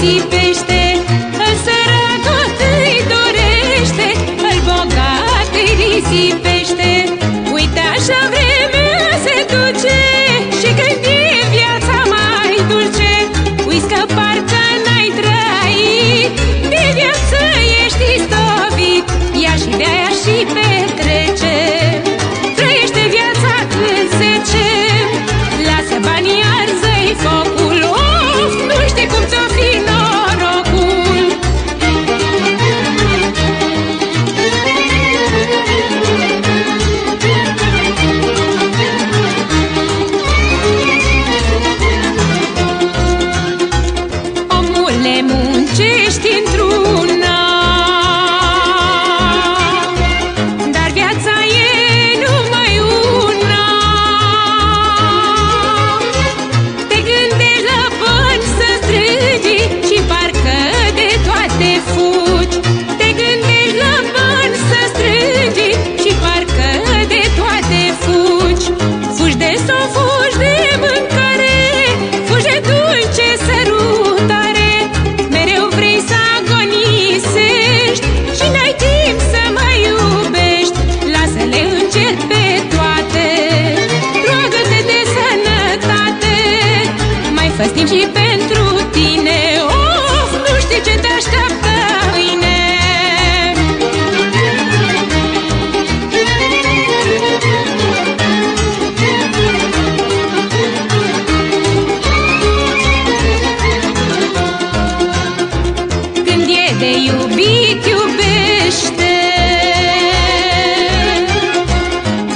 risipește Îl săracat îi dorește Îl bogat îi risipește. Uite așa vremea se duce Și când e viața mai dulce Uiți că parcă n-ai trăit De viață ești istovit Ia și de-aia și pe muncești într-un Năstim și pentru tine. Of, nu știi ce te așteaptă mâine. Când e de iubit, iubește.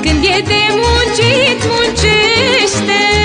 Când e de muncit, muncește.